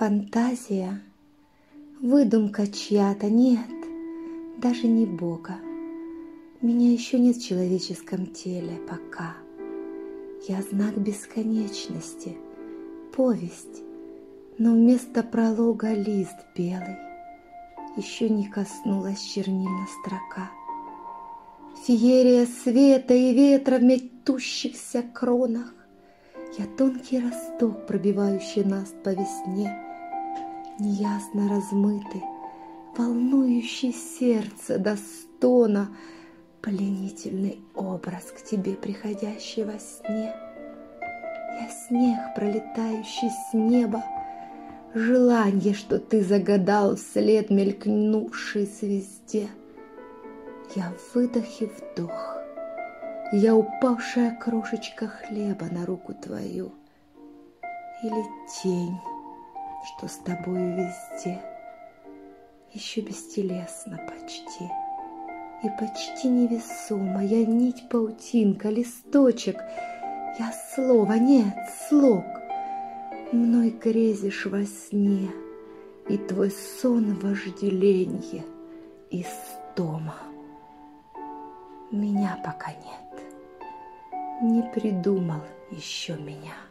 Фантазия, выдумка чья-то, нет, даже не Бога. Меня еще нет в человеческом теле пока. Я знак бесконечности, повесть, но вместо пролога лист белый. Еще не коснулась чернильна строка. Феерия света и ветра в метущихся кронах. Я тонкий росток, пробивающий нас по весне, Неясно размытый, волнующий сердце до стона, Пленительный образ к тебе, приходящий во сне. Я снег, пролетающий с неба, Желанье, что ты загадал вслед мелькнувший звезде. Я выдох и вдох, я упавшая крошечка хлеба на руку твою, Или тень, что с тобою везде, Еще бестелесно почти и почти невесомо. Я нить паутинка, листочек, я слово, нет, слог. Мной грезишь во сне, и твой сон вожделенье и стома. Меня пока нет, не придумал еще меня.